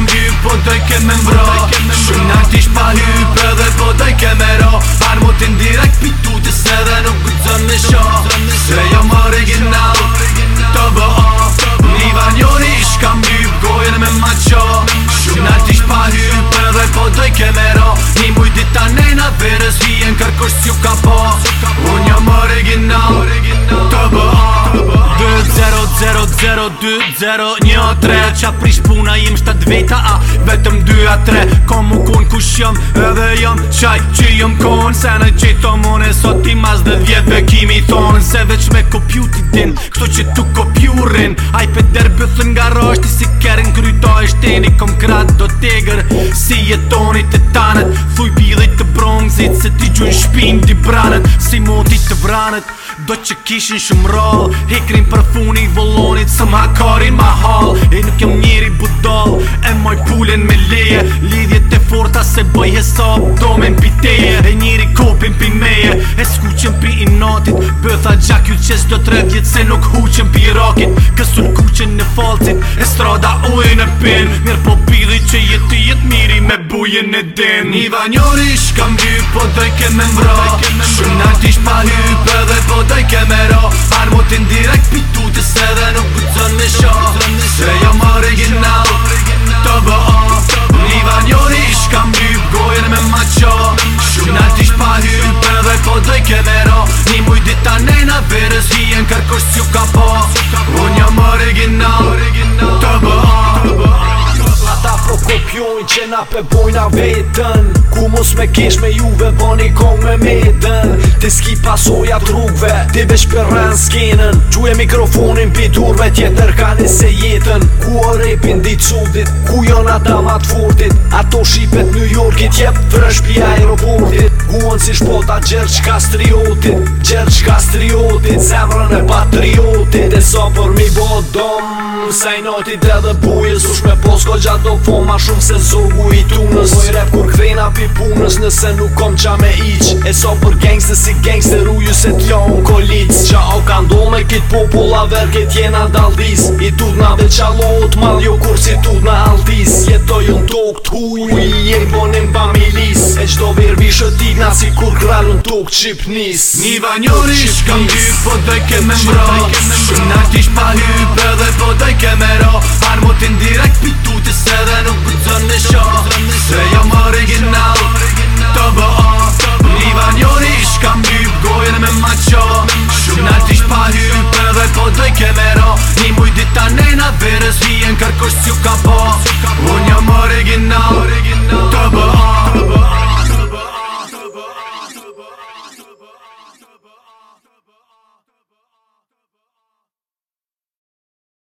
jam gjy po doj ke me 2-0-1-3 Qa prish puna jim 7 veta A vetëm 2-3 Kom u kun kush jëm edhe jom Qaj që jom kon Se në qito mone sot i mas dhe vjet kimi ton Se veç me kopju ti din Kto që tu kopju rin Aj pe derbë nga rosh si kerin kryto e shteni Kom krat do tegër Si jetoni të tanët Fuj bidhej të bronzit Se ti gjun shpin ti branët Si motit të branët Do që kishin shumë rol Hikrin për funi volonit Së më hakarin ma hall E nuk jam njëri budoll E moj pulen me leje Lidhjet e forta se bëj hesop Domen me teje E njëri kopin pi meje E skuqen pi i tretjet se nuk huqen pi rakit Kësun kuqen në falcit, e strada ujën e pin Mirë po pili që jeti jetë miri me bujën e din Një vanjorish kam dy, po doj me mbra Shumë nartish pa hype dhe po doj ke me ra Armotin direkt pitutis edhe nuk përcon me shok Veres i encarcoix si ho prape bojna vetën Ku mos me kesh me juve Boni kong me medën Ti s'ki pasoja trukve, ti vesh për rën skenën Gjuje mikrofonin pi durve tjetër ka se jetën Ku o repin ditë sudit, ku jon adamat fortit Ato shipet New Yorkit jep vrësh pi aeroportit Guon si shpota gjerë qka striotit Gjerë qka striotit, zemrën e patriotit E sa për mi bodom domë Saj noti dhe dhe bujës Ush me posko gjatë do ma shumë se zogu i tunës Uvoj rep kur kvejna pi punës Nëse nuk kom qa me iq E so për gangste si gangste Ruju se t'lo në kolic Qa o ka ndo me kit popula verket jena daldis I tudna na dhe qalo ot mal Jo kur si tudna na altis Jetoj në tok t'huj Uj je i bonim familis E qdo vir vishë t'igna Si kur kralë në tok qip nis Niva njërish kam gjith Po dhe ke me mbrat Na kish pa hype dhe po të i keme ra Marë direkt për tuti se dhe nuk për të në nësha Se jo më original, të bë a Iva njori ish kam gojën me ma Shumë na kish pa hype dhe po të i keme ra Një mujtë ta nejna verës, hien kërkosh që ka po Unë jo më original